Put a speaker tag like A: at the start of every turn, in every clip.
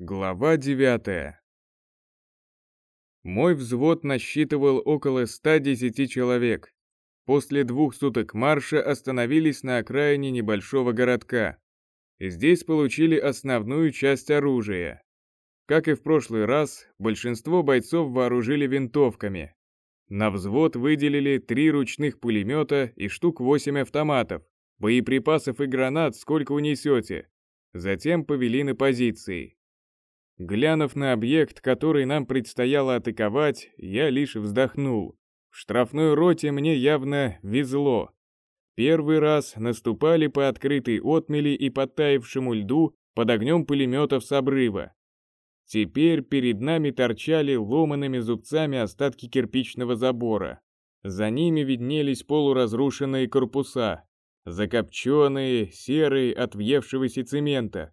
A: Глава 9 Мой взвод насчитывал около 110 человек. После двух суток марша остановились на окраине небольшого городка. Здесь получили основную часть оружия. Как и в прошлый раз, большинство бойцов вооружили винтовками. На взвод выделили три ручных пулемета и штук 8 автоматов, боеприпасов и гранат сколько унесете. Затем повели на позиции. Глянув на объект, который нам предстояло атаковать, я лишь вздохнул. В штрафной роте мне явно везло. Первый раз наступали по открытой отмели и подтаявшему льду под огнем пулеметов с обрыва. Теперь перед нами торчали ломаными зубцами остатки кирпичного забора. За ними виднелись полуразрушенные корпуса, закопченные, серые от въевшегося цемента,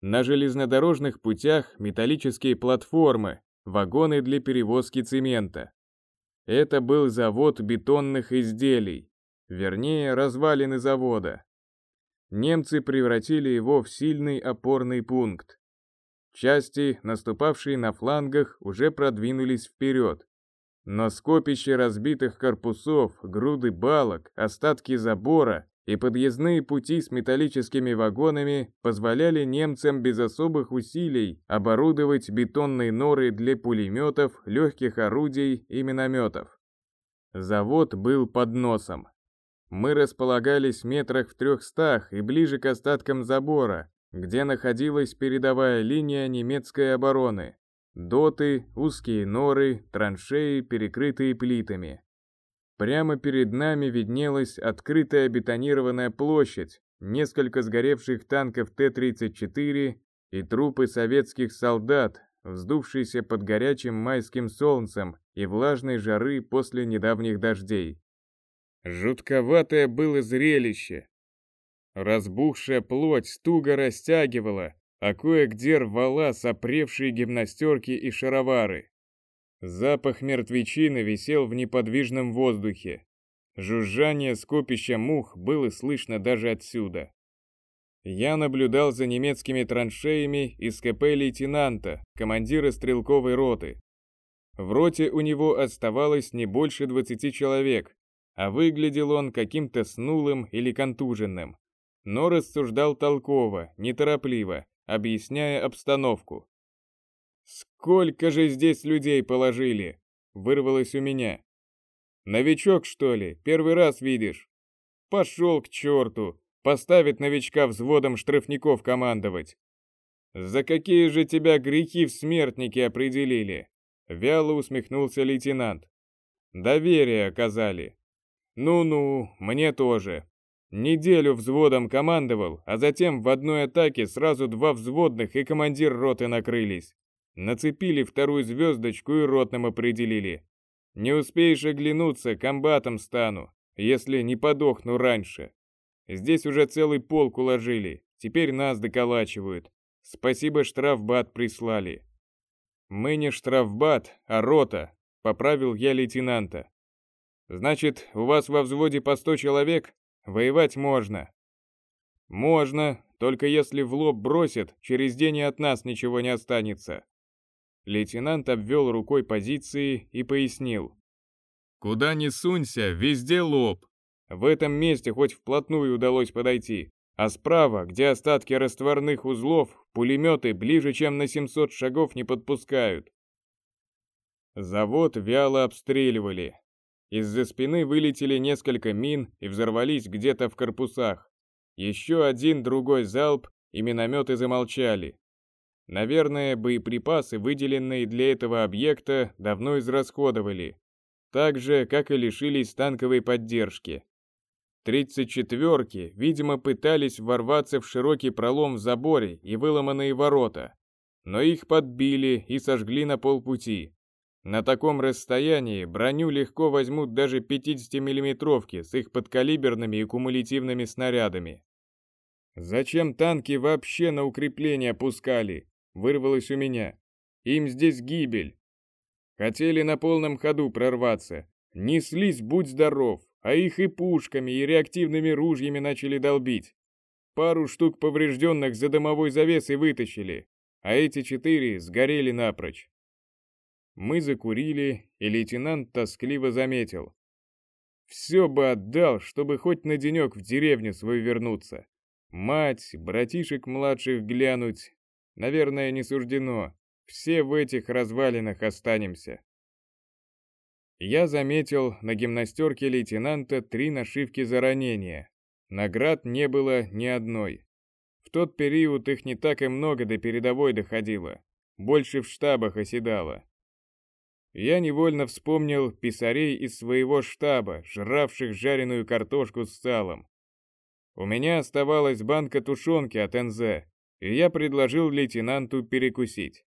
A: на железнодорожных путях металлические платформы, вагоны для перевозки цемента. Это был завод бетонных изделий, вернее, развалины завода. Немцы превратили его в сильный опорный пункт. Части, наступавшие на флангах, уже продвинулись вперед. Но скопище разбитых корпусов, груды балок, остатки забора и подъездные пути с металлическими вагонами позволяли немцам без особых усилий оборудовать бетонные норы для пулеметов, легких орудий и минометов. Завод был под носом. Мы располагались метрах в трехстах и ближе к остаткам забора, где находилась передовая линия немецкой обороны. Доты, узкие норы, траншеи, перекрытые плитами. Прямо перед нами виднелась открытая бетонированная площадь, несколько сгоревших танков Т-34 и трупы советских солдат, вздувшиеся под горячим майским солнцем и влажной жары после недавних дождей. Жутковатое было зрелище. Разбухшая плоть туго растягивала, а кое-где рвала сопревшие гимнастерки и шаровары. Запах мертвечины висел в неподвижном воздухе. Жужжание скопища мух было слышно даже отсюда. Я наблюдал за немецкими траншеями из КП лейтенанта, командира стрелковой роты. В роте у него оставалось не больше 20 человек, а выглядел он каким-то снулым или контуженным. Но рассуждал толково, неторопливо, объясняя обстановку. «Сколько же здесь людей положили?» — вырвалось у меня. «Новичок, что ли? Первый раз видишь?» «Пошел к черту! Поставить новичка взводом штрафников командовать!» «За какие же тебя грехи в смертники определили?» Вяло усмехнулся лейтенант. «Доверие оказали». «Ну-ну, мне тоже. Неделю взводом командовал, а затем в одной атаке сразу два взводных и командир роты накрылись. Нацепили вторую звездочку и ротным определили. Не успеешь оглянуться, комбатом стану, если не подохну раньше. Здесь уже целый полк уложили, теперь нас доколачивают. Спасибо, штрафбат прислали. Мы не штрафбат, а рота, поправил я лейтенанта. Значит, у вас во взводе по сто человек? Воевать можно. Можно, только если в лоб бросят, через день и от нас ничего не останется. Лейтенант обвел рукой позиции и пояснил. «Куда ни сунься, везде лоб. В этом месте хоть вплотную удалось подойти, а справа, где остатки растворных узлов, пулеметы ближе, чем на 700 шагов не подпускают. Завод вяло обстреливали. Из-за спины вылетели несколько мин и взорвались где-то в корпусах. Еще один другой залп, и минометы замолчали. Наверное, боеприпасы, выделенные для этого объекта, давно израсходовали. Так же, как и лишились танковой поддержки. 34-ки, видимо, пытались ворваться в широкий пролом в заборе и выломанные ворота. Но их подбили и сожгли на полпути. На таком расстоянии броню легко возьмут даже 50-миллиметровки с их подкалиберными и кумулятивными снарядами. Зачем танки вообще на укрепления пускали? Вырвалось у меня. Им здесь гибель. Хотели на полном ходу прорваться. Неслись, будь здоров, а их и пушками, и реактивными ружьями начали долбить. Пару штук поврежденных за домовой завесой вытащили. а эти четыре сгорели напрочь. Мы закурили, и лейтенант тоскливо заметил. Все бы отдал, чтобы хоть на денек в деревню свою вернуться. Мать, братишек младших глянуть. Наверное, не суждено. Все в этих развалинах останемся. Я заметил на гимнастерке лейтенанта три нашивки за ранение. Наград не было ни одной. В тот период их не так и много до передовой доходило. Больше в штабах оседало я невольно вспомнил писарей из своего штаба, жравших жареную картошку с салом. У меня оставалась банка тушенки от НЗ, и я предложил лейтенанту перекусить.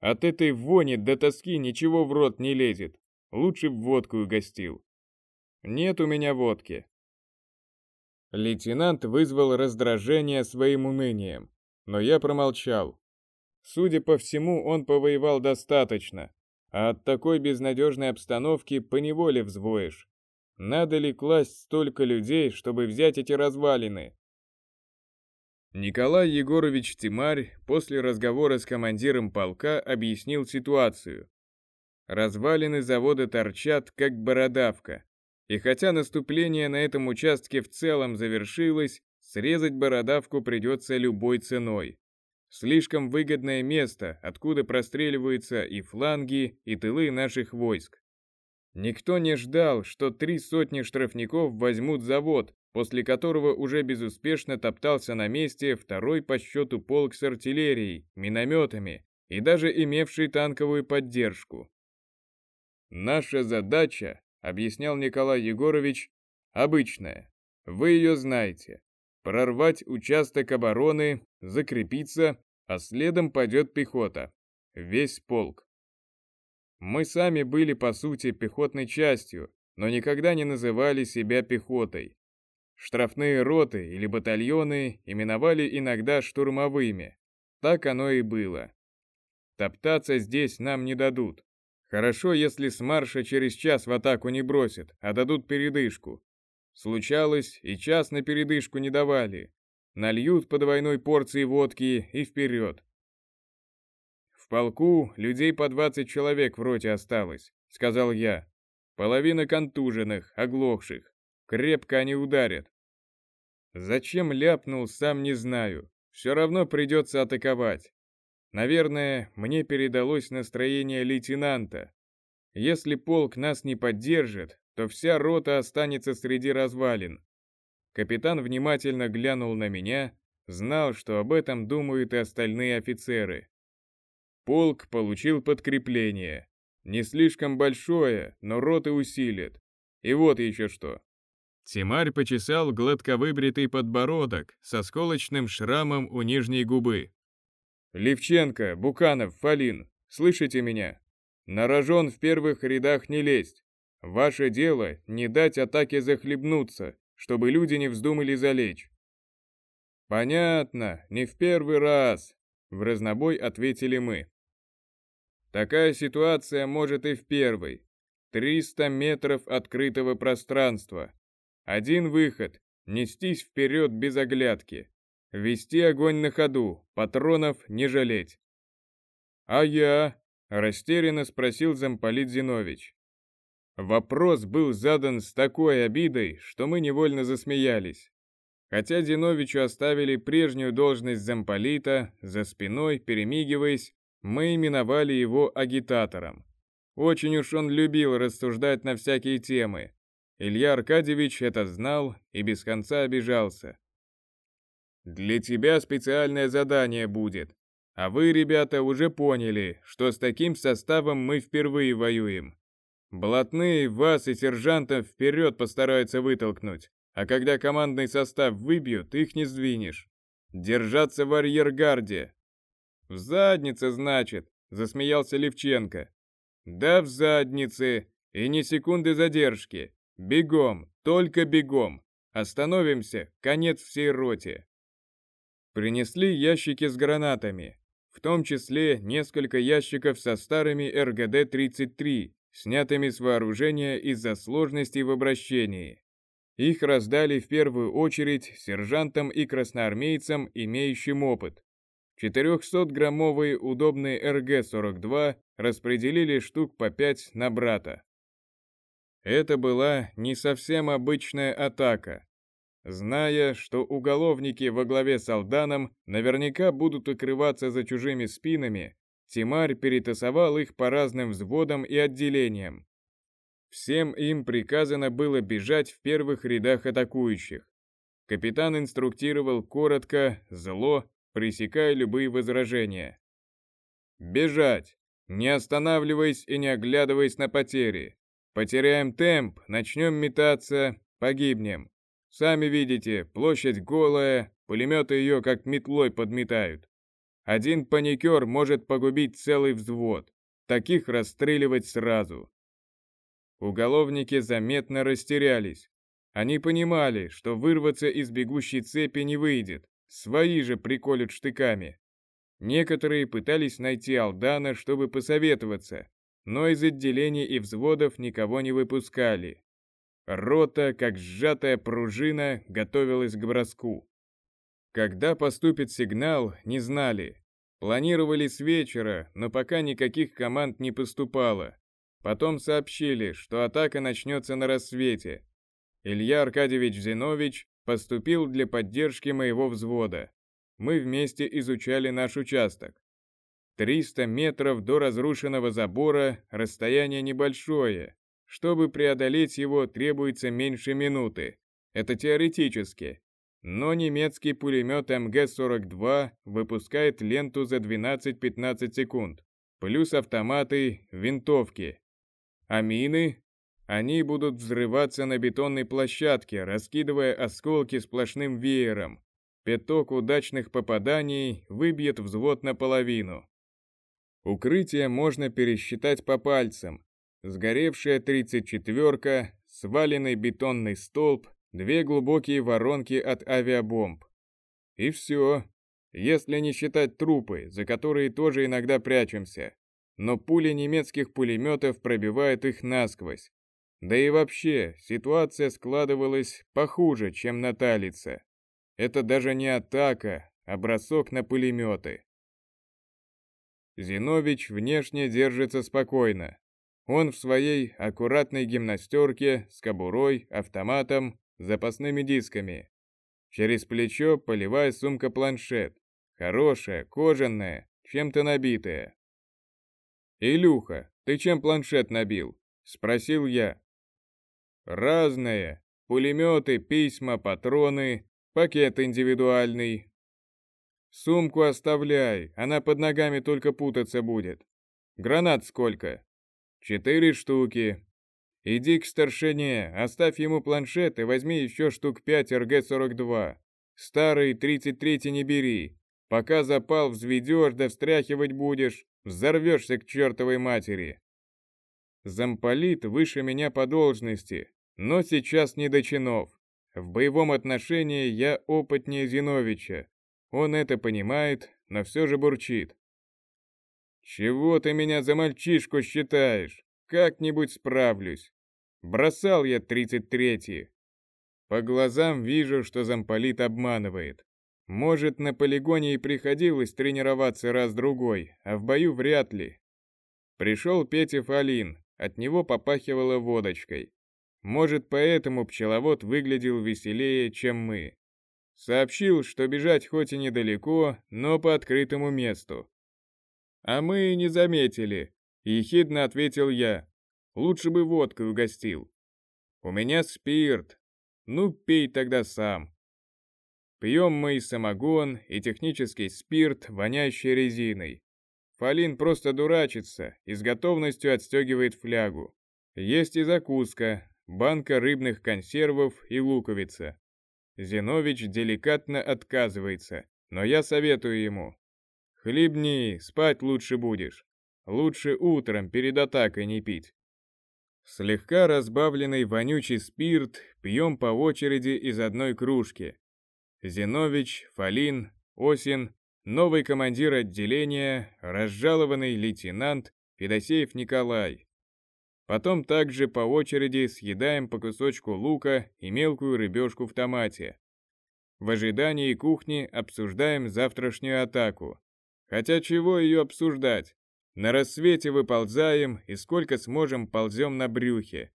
A: От этой вони до тоски ничего в рот не лезет, лучше в водку угостил. Нет у меня водки. Лейтенант вызвал раздражение своим унынием, но я промолчал. Судя по всему, он повоевал достаточно, а от такой безнадежной обстановки поневоле взвоишь. Надо ли класть столько людей, чтобы взять эти развалины? Николай Егорович Тимарь после разговора с командиром полка объяснил ситуацию. Развалины завода торчат, как бородавка. И хотя наступление на этом участке в целом завершилось, срезать бородавку придется любой ценой. Слишком выгодное место, откуда простреливаются и фланги, и тылы наших войск. Никто не ждал, что три сотни штрафников возьмут завод, после которого уже безуспешно топтался на месте второй по счету полк с артиллерией, минометами и даже имевший танковую поддержку. «Наша задача», — объяснял Николай Егорович, — «обычная. Вы ее знаете прорвать участок обороны, закрепиться, а следом пойдет пехота. Весь полк. Мы сами были по сути пехотной частью, но никогда не называли себя пехотой. Штрафные роты или батальоны именовали иногда штурмовыми. Так оно и было. Топтаться здесь нам не дадут. Хорошо, если с марша через час в атаку не бросят, а дадут передышку. Случалось, и час на передышку не давали. Нальют по двойной порции водки и вперед. В полку людей по 20 человек в роте осталось, сказал я. Половина контуженных, оглохших. Крепко они ударят. Зачем ляпнул, сам не знаю. Все равно придется атаковать. Наверное, мне передалось настроение лейтенанта. Если полк нас не поддержит, то вся рота останется среди развалин. Капитан внимательно глянул на меня, знал, что об этом думают и остальные офицеры. Полк получил подкрепление. Не слишком большое, но роты усилит. И вот еще что. Тимарь почесал гладко выбритый подбородок со сколочным шрамом у нижней губы. «Левченко, Буканов, Фалин, слышите меня? На в первых рядах не лезть. Ваше дело не дать атаке захлебнуться, чтобы люди не вздумали залечь. Понятно, не в первый раз, в разнобой ответили мы. Такая ситуация может и в первый. 300 метров открытого пространства. Один выход – нестись вперед без оглядки. Вести огонь на ходу, патронов не жалеть. «А я?» – растерянно спросил замполит Зинович. Вопрос был задан с такой обидой, что мы невольно засмеялись. Хотя Зиновичу оставили прежнюю должность замполита, за спиной, перемигиваясь, мы именовали его агитатором. Очень уж он любил рассуждать на всякие темы. Илья Аркадьевич это знал и без конца обижался. «Для тебя специальное задание будет. А вы, ребята, уже поняли, что с таким составом мы впервые воюем. Блатные вас и сержантов вперед постараются вытолкнуть, а когда командный состав выбьют, их не сдвинешь. Держаться в арьергарде. В заднице, значит, засмеялся Левченко. Да в заднице, и ни секунды задержки. Бегом, только бегом. Остановимся, конец всей роте. Принесли ящики с гранатами, в том числе несколько ящиков со старыми РГД-33, снятыми с вооружения из-за сложностей в обращении. Их раздали в первую очередь сержантам и красноармейцам, имеющим опыт. 400-граммовые удобные РГ-42 распределили штук по 5 на брата. Это была не совсем обычная атака. Зная, что уголовники во главе с Алданом наверняка будут укрываться за чужими спинами, Тимарь перетасовал их по разным взводам и отделениям. Всем им приказано было бежать в первых рядах атакующих. Капитан инструктировал коротко, зло, пресекая любые возражения. «Бежать! Не останавливаясь и не оглядываясь на потери. Потеряем темп, начнем метаться, погибнем. Сами видите, площадь голая, пулеметы ее как метлой подметают. Один паникер может погубить целый взвод. Таких расстреливать сразу. Уголовники заметно растерялись. Они понимали, что вырваться из бегущей цепи не выйдет. Свои же приколют штыками. Некоторые пытались найти Алдана, чтобы посоветоваться, но из отделений и взводов никого не выпускали. Рота, как сжатая пружина, готовилась к броску. Когда поступит сигнал, не знали. Планировали с вечера, но пока никаких команд не поступало. Потом сообщили, что атака начнется на рассвете. Илья Аркадьевич Зинович поступил для поддержки моего взвода. Мы вместе изучали наш участок. 300 метров до разрушенного забора расстояние небольшое. Чтобы преодолеть его, требуется меньше минуты. Это теоретически. Но немецкий пулемет МГ-42 выпускает ленту за 12-15 секунд. Плюс автоматы, винтовки. А мины? Они будут взрываться на бетонной площадке, раскидывая осколки сплошным веером. Пяток удачных попаданий выбьет взвод наполовину. Укрытие можно пересчитать по пальцам. Сгоревшая 34-ка, сваленный бетонный столб, две глубокие воронки от авиабомб. И все, если не считать трупы, за которые тоже иногда прячемся. Но пули немецких пулеметов пробивают их насквозь. Да и вообще, ситуация складывалась похуже, чем на Талице. Это даже не атака, а бросок на пулеметы. Зинович внешне держится спокойно. Он в своей аккуратной гимнастерке с кобурой, автоматом, запасными дисками. Через плечо полевая сумка-планшет. Хорошая, кожаная, чем-то набитая. «Илюха, ты чем планшет набил?» – спросил я. «Разные. Пулеметы, письма, патроны, пакет индивидуальный, Сумку оставляй, она под ногами только путаться будет. Гранат сколько? Четыре штуки. Иди к старшине, оставь ему планшет и возьми еще штук пять РГ-42. Старый 33 не бери. Пока запал взведешь да встряхивать будешь, взорвешься к чертовой матери. Замполит выше меня по должности, но сейчас не до чинов. В боевом отношении я опытнее Зиновича, он это понимает, но все же бурчит. «Чего ты меня за мальчишку считаешь? Как-нибудь справлюсь. Бросал я тридцать третий. По глазам вижу, что замполит обманывает. Может, на полигоне и приходилось тренироваться раз-другой, а в бою вряд ли. Пришел Петя Фалин, от него попахивало водочкой. Может, поэтому пчеловод выглядел веселее, чем мы. Сообщил, что бежать хоть и недалеко, но по открытому месту. «А мы не заметили», — ехидно ответил я. «Лучше бы водкой угостил». «У меня спирт. Ну, пей тогда сам». Пьем мы и самогон, и технический спирт, воняющий резиной. Фалин просто дурачится и с готовностью отстегивает флягу. Есть и закуска, банка рыбных консервов и луковица. Зинович деликатно отказывается, но я советую ему. Хлебни, спать лучше будешь. Лучше утром перед атакой не пить. Слегка разбавленный вонючий спирт пьем по очереди из одной кружки. Зинович, Фалин, Осин, новый командир отделения, разжалованный лейтенант Федосеев Николай. Потом также по очереди съедаем по кусочку лука и мелкую рыбешку в томате. В ожидании кухни обсуждаем завтрашнюю атаку. Хотя чего ее обсуждать? На рассвете выползаем и сколько сможем ползем на брюхе.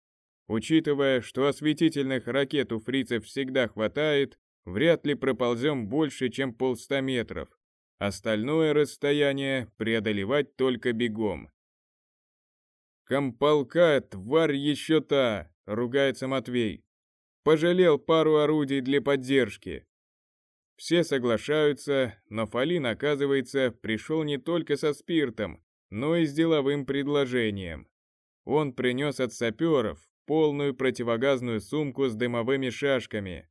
A: Учитывая, что осветительных ракет у фрицев всегда хватает, вряд ли проползем больше, чем полста метров. Остальное расстояние преодолевать только бегом. «Комполка, тварь еще та!» — ругается Матвей. «Пожалел пару орудий для поддержки». Все соглашаются, но Фалин, оказывается, пришел не только со спиртом, но и с деловым предложением. Он принес от саперов полную противогазную сумку с дымовыми шашками.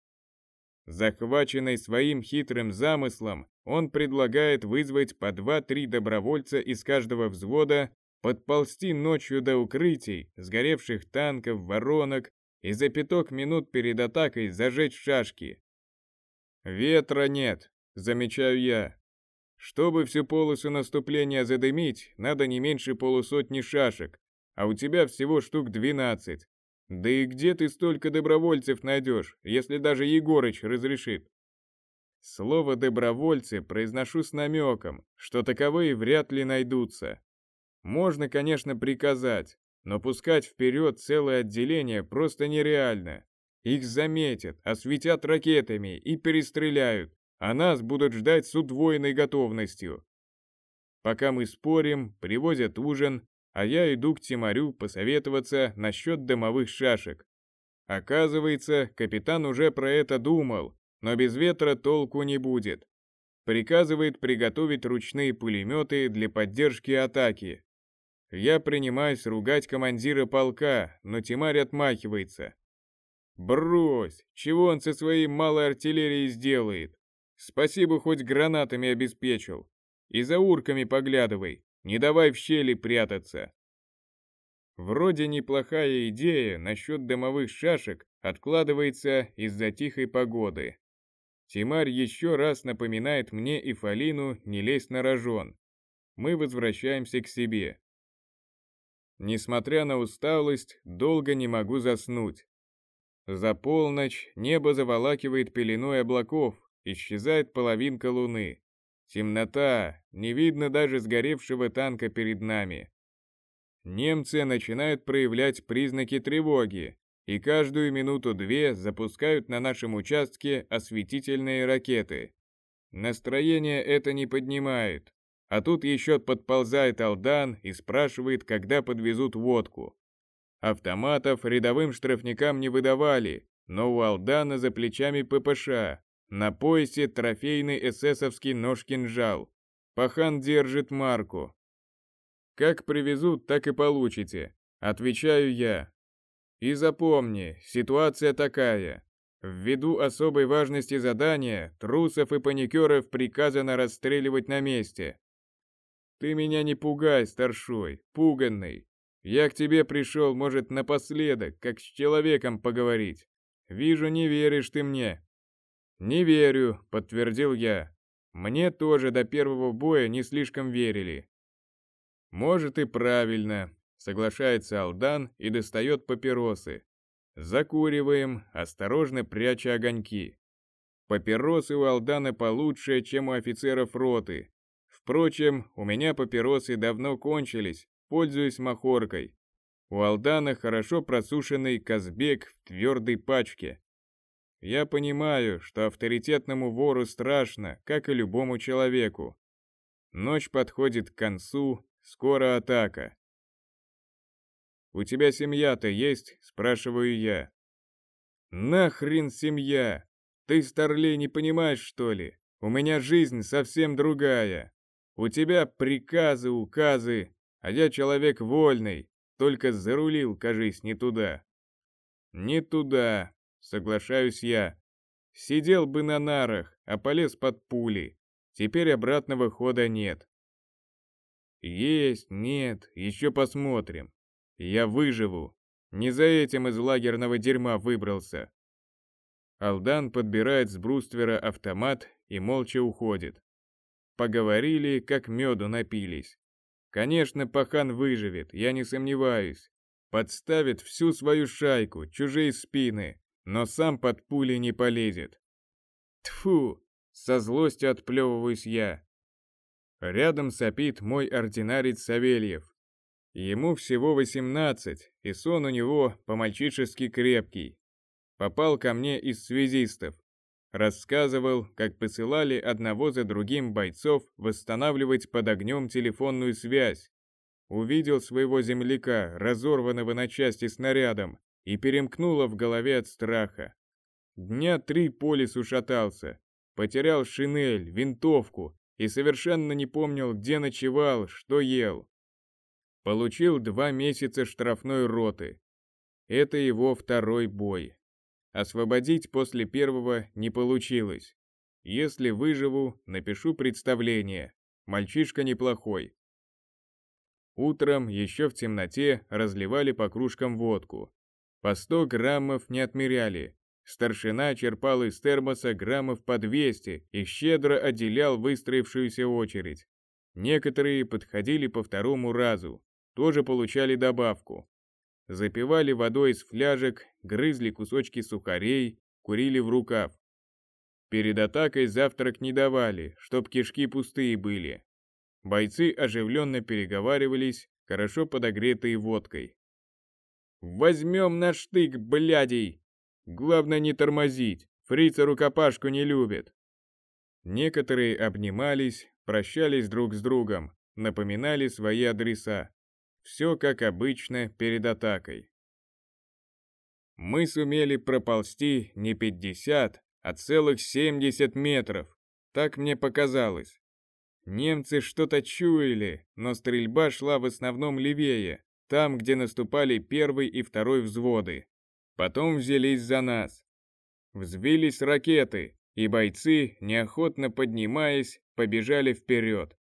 A: Захваченный своим хитрым замыслом, он предлагает вызвать по 2-3 добровольца из каждого взвода, подползти ночью до укрытий, сгоревших танков, воронок и за пяток минут перед атакой зажечь шашки. Ветра нет, замечаю я. Чтобы всю полосу наступления задымить, надо не меньше полусотни шашек, а у тебя всего штук 12. Да и где ты столько добровольцев найдешь, если даже Егорыч разрешит? Слово «добровольцы» произношу с намеком, что таковые вряд ли найдутся. Можно, конечно, приказать, но пускать вперед целое отделение просто нереально. Их заметят, осветят ракетами и перестреляют, а нас будут ждать с удвоенной готовностью. Пока мы спорим, привозят ужин, а я иду к Тимарю посоветоваться насчет дымовых шашек. Оказывается, капитан уже про это думал, но без ветра толку не будет. Приказывает приготовить ручные пулеметы для поддержки атаки. Я принимаюсь ругать командира полка, но Тимарь отмахивается. Брось, чего он со своей малой артиллерией сделает? Спасибо, хоть гранатами обеспечил. И за урками поглядывай, не давай в щели прятаться. Вроде неплохая идея насчет дымовых шашек откладывается из-за тихой погоды. Тимарь еще раз напоминает мне и Фалину не лезть на рожон. Мы возвращаемся к себе. Несмотря на усталость, долго не могу заснуть. За полночь небо заволакивает пеленой облаков, исчезает половинка луны. Темнота, не видно даже сгоревшего танка перед нами. Немцы начинают проявлять признаки тревоги, и каждую минуту-две запускают на нашем участке осветительные ракеты. Настроение это не поднимает, а тут еще подползает Алдан и спрашивает, когда подвезут водку. Автоматов рядовым штрафникам не выдавали, но у Алдана за плечами ППШ, на поясе трофейный эсэсовский нож-кинжал. Пахан держит марку. Как привезут, так и получите, отвечаю я. И запомни, ситуация такая. Ввиду особой важности задания, трусов и паникеров приказано расстреливать на месте. Ты меня не пугай, старшой, пуганный. Я к тебе пришел, может, напоследок, как с человеком поговорить. Вижу, не веришь ты мне. «Не верю», — подтвердил я. «Мне тоже до первого боя не слишком верили». «Может и правильно», — соглашается Алдан и достает папиросы. Закуриваем, осторожно пряча огоньки. Папиросы у Алдана получше, чем у офицеров роты. Впрочем, у меня папиросы давно кончились, пользуюсь махоркой. У Алдана хорошо просушенный казбек в твердой пачке. Я понимаю, что авторитетному вору страшно, как и любому человеку. Ночь подходит к концу, скоро атака. «У тебя семья-то есть?» – спрашиваю я. «Нахрен семья? Ты, старлей, не понимаешь, что ли? У меня жизнь совсем другая. У тебя приказы, указы, а я человек вольный, только зарулил, кажись, не туда». «Не туда», соглашаюсь я. Сидел бы на нарах, а полез под пули. Теперь обратного хода нет. Есть, нет, еще посмотрим. Я выживу. Не за этим из лагерного дерьма выбрался. Алдан подбирает с бруствера автомат и молча уходит. Поговорили, как меду напились. Конечно, пахан выживет, я не сомневаюсь. Подставит всю свою шайку, чужие спины, но сам под пули не полезет. Тфу, со злостью отплевываюсь я. Рядом сопит мой ординарец Савельев. Ему всего 18, и сон у него по-мальчишески крепкий. Попал ко мне из связистов. Рассказывал, как посылали одного за другим бойцов восстанавливать под огнем телефонную связь. Увидел своего земляка, разорванного на части снарядом, и перемкнуло в голове от страха. Дня три по лесу шатался, потерял шинель, винтовку и совершенно не помнил, где ночевал, что ел. Получил два месяца штрафной роты. Это его второй бой. Освободить после первого не получилось. Если выживу, напишу представление. Мальчишка неплохой. Утром, еще в темноте, разливали по кружкам водку. По 100 граммов не отмеряли. Старшина черпал из термоса граммов по 200 и щедро отделял выстроившуюся очередь. Некоторые подходили по второму разу, тоже получали добавку. Запивали водой из фляжек, грызли кусочки сухарей, курили в рукав. Перед атакой завтрак не давали, чтоб кишки пустые были. Бойцы оживленно переговаривались, хорошо подогретые водкой. «Возьмем на штык, блядей! Главное не тормозить, фрица рукопашку не любит!» Некоторые обнимались, прощались друг с другом, напоминали свои адреса. Все как обычно перед атакой. Мы сумели проползти не 50, а целых 70 метров. Так мне показалось. Немцы что-то чуяли, но стрельба шла в основном левее, там, где наступали первый и второй взводы. Потом взялись за нас. Взвились ракеты, и бойцы, неохотно поднимаясь, побежали вперед.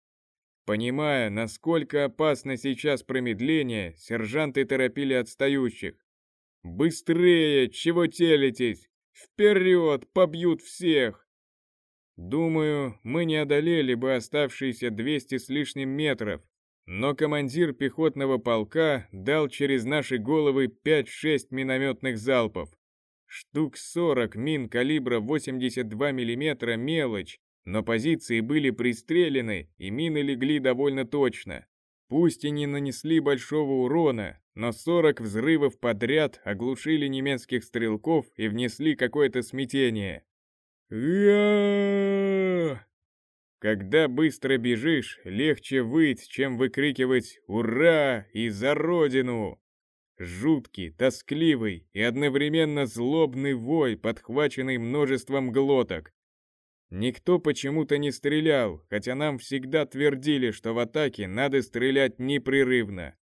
A: Понимая, насколько опасно сейчас промедление, сержанты торопили отстающих. «Быстрее! Чего телитесь? Вперед! Побьют всех!» Думаю, мы не одолели бы оставшиеся 200 с лишним метров, но командир пехотного полка дал через наши головы 5-6 минометных залпов. Штук 40 мин калибра 82 мм мелочь, но позиции были пристрелены и мины легли довольно точно. Пусть и не нанесли большого урона, но 40 взрывов подряд оглушили немецких стрелков и внесли какое-то смятение. Когда быстро бежишь, легче выть, чем выкрикивать «Ура!» и «За Родину!». Жуткий, тоскливый и одновременно злобный вой, подхваченный множеством глоток. Никто почему-то не стрелял, хотя нам всегда твердили, что в атаке надо стрелять непрерывно.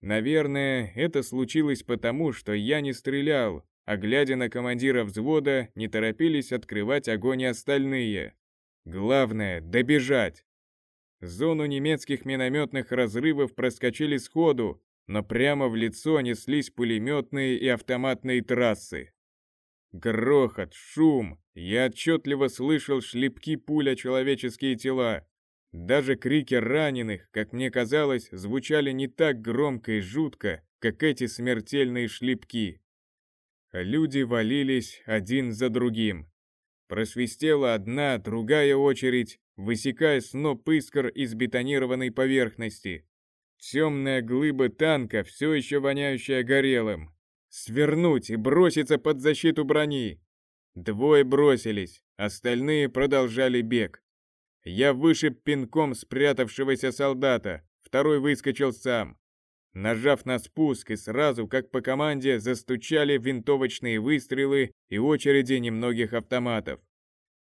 A: Наверное, это случилось потому, что я не стрелял, а глядя на командира взвода, не торопились открывать огонь остальные. Главное — добежать. Зону немецких минометных разрывов проскочили сходу, но прямо в лицо неслись пулеметные и автоматные трассы. Грохот, шум, я отчетливо слышал шлепки пуля человеческие тела. Даже крики раненых, как мне казалось, звучали не так громко и жутко, как эти смертельные шлепки. Люди валились один за другим. Просвистела одна, другая очередь, высекая сноп искр из бетонированной поверхности. Темная глыба танка, все еще воняющая горелым. Свернуть и броситься под защиту брони. Двое бросились, остальные продолжали бег. Я вышиб пинком спрятавшегося солдата, второй выскочил сам. Нажав на спуск и сразу, как по команде, застучали винтовочные выстрелы и очереди немногих автоматов.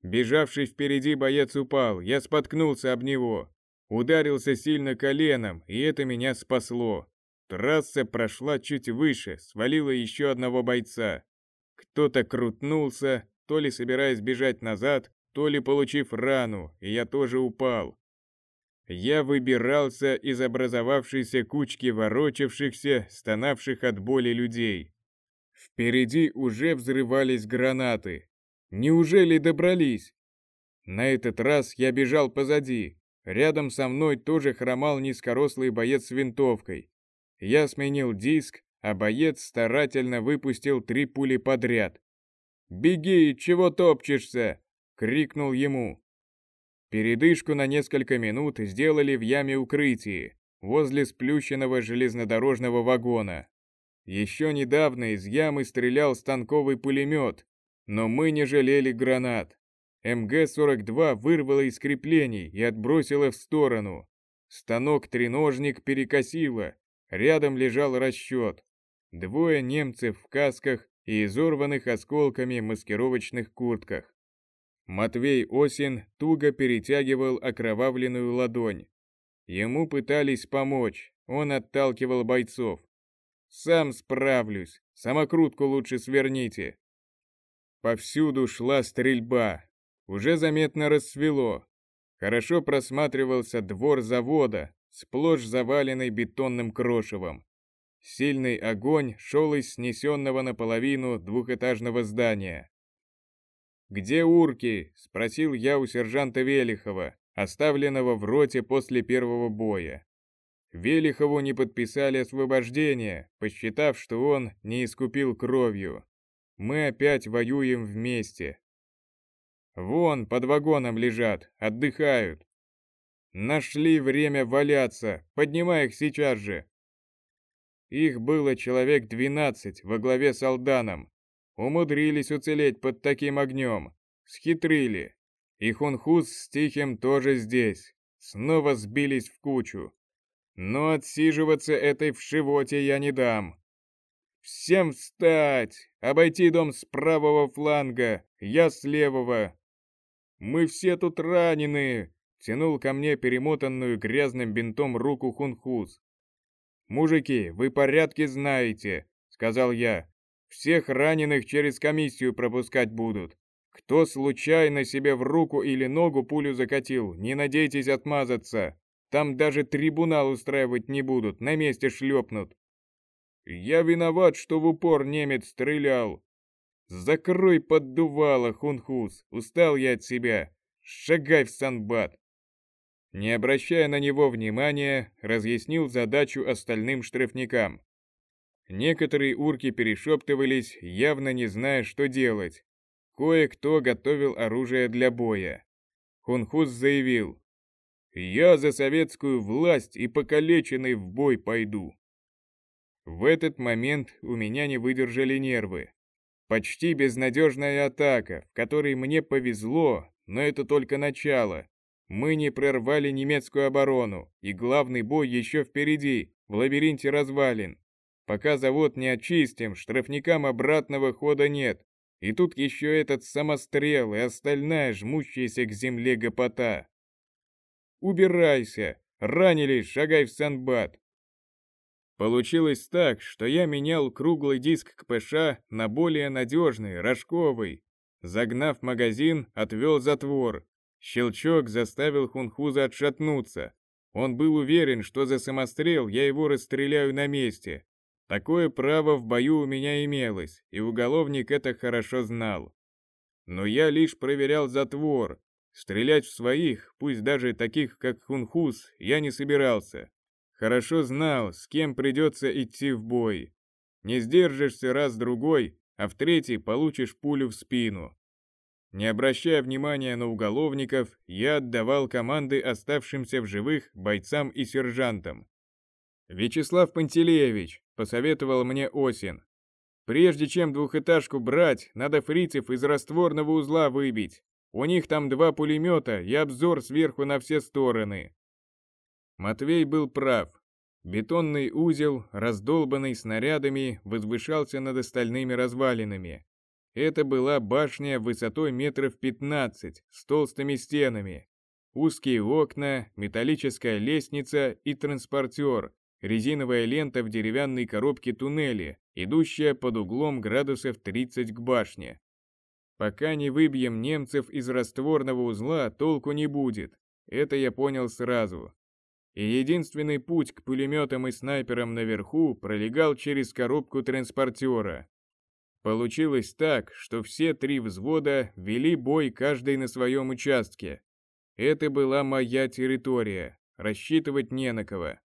A: Бежавший впереди боец упал, я споткнулся об него. Ударился сильно коленом, и это меня спасло. Трасса прошла чуть выше, свалила еще одного бойца. Кто-то крутнулся, то ли собираясь бежать назад, то ли получив рану, и я тоже упал. Я выбирался из образовавшейся кучки ворочавшихся, стонавших от боли людей. Впереди уже взрывались гранаты. Неужели добрались? На этот раз я бежал позади. Рядом со мной тоже хромал низкорослый боец с винтовкой. Я сменил диск, а боец старательно выпустил три пули подряд. «Беги, чего топчешься?» — крикнул ему. Передышку на несколько минут сделали в яме укрытия, возле сплющенного железнодорожного вагона. Еще недавно из ямы стрелял станковый пулемет, но мы не жалели гранат. МГ-42 вырвало из креплений и отбросило в сторону. Станок-треножник перекосило, рядом лежал расчет. Двое немцев в касках и изорванных осколками маскировочных куртках. Матвей Осин туго перетягивал окровавленную ладонь. Ему пытались помочь, он отталкивал бойцов. «Сам справлюсь, самокрутку лучше сверните». Повсюду шла стрельба. Уже заметно рассвело. Хорошо просматривался двор завода, сплошь заваленный бетонным крошевом. Сильный огонь шел из снесенного наполовину двухэтажного здания. «Где урки?» — спросил я у сержанта Велихова, оставленного в роте после первого боя. Велихову не подписали освобождение, посчитав, что он не искупил кровью. Мы опять воюем вместе. Вон, под вагоном лежат, отдыхают. Нашли время валяться, поднимай их сейчас же. Их было человек двенадцать во главе с Алданом. Умудрились уцелеть под таким огнем. Схитрили. И Хунхус с Тихим тоже здесь. Снова сбились в кучу. Но отсиживаться этой вшивоте я не дам. Всем встать! Обойти дом с правого фланга, я с левого. Мы все тут ранены, тянул ко мне перемотанную грязным бинтом руку Хунхус. «Мужики, вы порядки знаете», — сказал я. «Всех раненых через комиссию пропускать будут. Кто случайно себе в руку или ногу пулю закатил, не надейтесь отмазаться. Там даже трибунал устраивать не будут, на месте шлепнут. Я виноват, что в упор немец стрелял. Закрой поддувало, хунхус, устал я от себя. Шагай в санбат. Не обращая на него внимания, разъяснил задачу остальным штрафникам. Некоторые урки перешептывались, явно не зная, что делать. Кое-кто готовил оружие для боя. Хунхус заявил, «Я за советскую власть и покалеченный в бой пойду». В этот момент у меня не выдержали нервы. Почти безнадежная атака, в которой мне повезло, но это только начало. Мы не прорвали немецкую оборону, и главный бой еще впереди, в лабиринте развалин. Пока завод не очистим, штрафникам обратного хода нет, и тут еще этот самострел и остальная жмущаяся к земле гопота. Убирайся! Ранили, шагай в Санбат. Получилось так, что я менял круглый диск к ПШ на более надежный, рожковый. Загнав магазин, отвел затвор. Щелчок заставил Хунхуза отшатнуться. Он был уверен, что за самострел я его расстреляю на месте, Такое право в бою у меня имелось, и уголовник это хорошо знал. Но я лишь проверял затвор. Стрелять в своих, пусть даже таких, как Хунхус, я не собирался. Хорошо знал, с кем придется идти в бой. Не сдержишься раз-другой, а в третий получишь пулю в спину. Не обращая внимания на уголовников, я отдавал команды оставшимся в живых бойцам и сержантам. «Вячеслав Пантелеевич», — посоветовал мне Осин, «прежде чем двухэтажку брать, надо фрицев из растворного узла выбить. У них там два пулемета и обзор сверху на все стороны». Матвей был прав. Бетонный узел, раздолбанный снарядами, возвышался над остальными развалинами. Это была башня высотой метров 15, с толстыми стенами. Узкие окна, металлическая лестница и транспортер, резиновая лента в деревянной коробке туннеля, идущая под углом градусов 30 к башне. Пока не выбьем немцев из растворного узла, толку не будет. Это я понял сразу. И единственный путь к пулеметам и снайперам наверху пролегал через коробку транспортера. Получилось так, что все три взвода вели бой каждый на своем участке. Это была моя территория, рассчитывать не на кого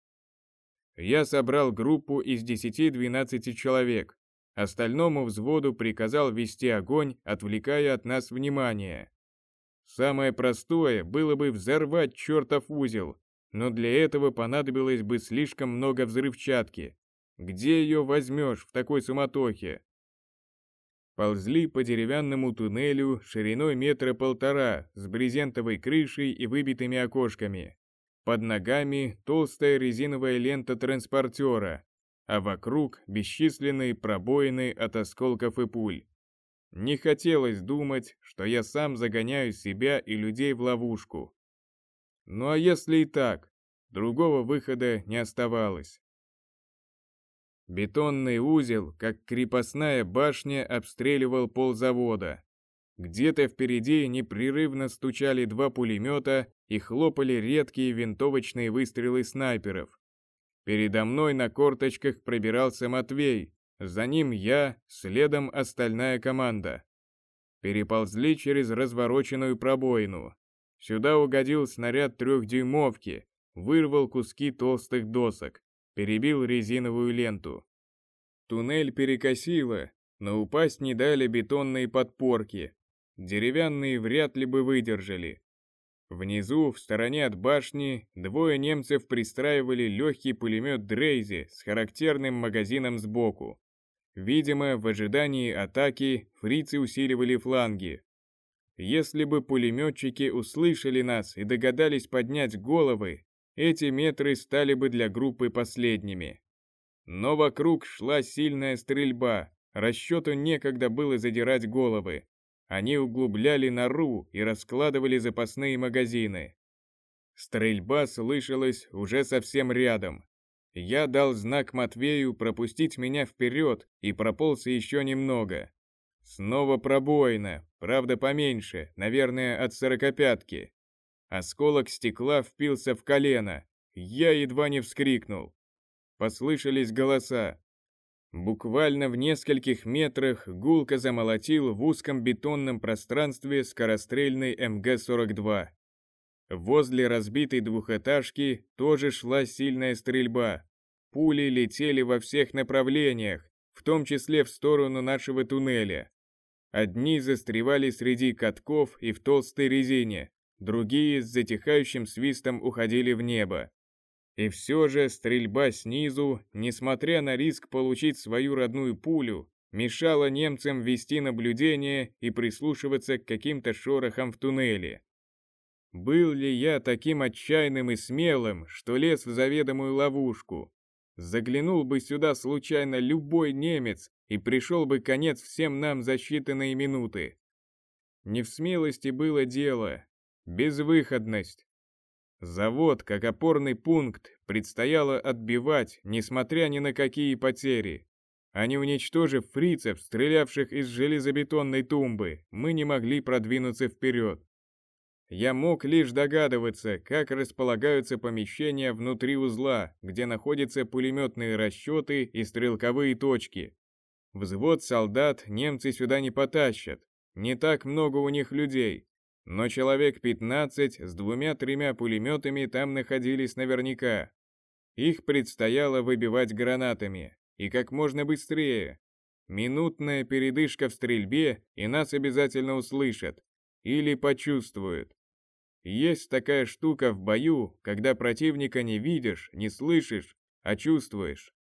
A: я собрал группу из 10-12 человек. Остальному взводу приказал вести огонь, отвлекая от нас внимание. Самое простое было бы взорвать чертов узел, но для этого понадобилось бы слишком много взрывчатки. Где ее возьмешь в такой суматохе? Ползли по деревянному туннелю шириной метра полтора с брезентовой крышей и выбитыми окошками. Под ногами толстая резиновая лента транспортера, а вокруг бесчисленные пробоины от осколков и пуль. Не хотелось думать, что я сам загоняю себя и людей в ловушку. Ну а если и так, другого выхода не оставалось. Бетонный узел, как крепостная башня, обстреливал ползавода. Где-то впереди непрерывно стучали два пулемета и хлопали редкие винтовочные выстрелы снайперов. Передо мной на корточках пробирался Матвей, за ним я, следом остальная команда. Переползли через развороченную пробоину. Сюда угодил снаряд трехдюймовки, вырвал куски толстых досок, перебил резиновую ленту. Туннель перекосило, но упасть не дали бетонные подпорки. Деревянные вряд ли бы выдержали. Внизу, в стороне от башни, двое немцев пристраивали легкий пулемет Дрейзи с характерным магазином сбоку. Видимо, в ожидании атаки фрицы усиливали фланги. Если бы пулеметчики услышали нас и догадались поднять головы, эти метры стали бы для группы последними. Но вокруг шла сильная стрельба, расчету некогда было задирать головы. Они углубляли нору и раскладывали запасные магазины. Стрельба слышалась уже совсем рядом. Я дал знак Матвею пропустить меня вперед и прополз еще немного. Снова пробоина, правда поменьше, наверное, от сорокопятки. Осколок стекла впился в колено. Я едва не вскрикнул. Послышались голоса. Буквально в нескольких метрах гулко замолотил в узком бетонном пространстве скорострельный МГ-42. Возле разбитой двухэтажки тоже шла сильная стрельба. Пули летели во всех направлениях, в том числе в сторону нашего туннеля. Одни застревали среди катков и в толстой резине, другие с затихающим свистом уходили в небо. И все же стрельба снизу, несмотря на риск получить свою родную пулю, мешала немцам вести наблюдение и прислушиваться к каким-то шорохам в туннеле. Был ли я таким отчаянным и смелым, что лез в заведомую ловушку? Заглянул бы сюда случайно любой немец, и пришел бы конец всем нам за считанные минуты. Не в смелости было дело, безвыходность. Завод, как опорный пункт, предстояло отбивать, несмотря ни на какие потери. А не уничтожив фрицев, стрелявших из железобетонной тумбы, мы не могли продвинуться вперед. Я мог лишь догадываться, как располагаются помещения внутри узла, где находятся пулеметные расчеты и стрелковые точки. Взвод солдат немцы сюда не потащат, не так много у них людей, но человек 15 с двумя-тремя пулеметами там находились наверняка. Их предстояло выбивать гранатами, и как можно быстрее. Минутная передышка в стрельбе, и нас обязательно услышат. Или почувствуют. Есть такая штука в бою, когда противника не видишь, не слышишь, а чувствуешь.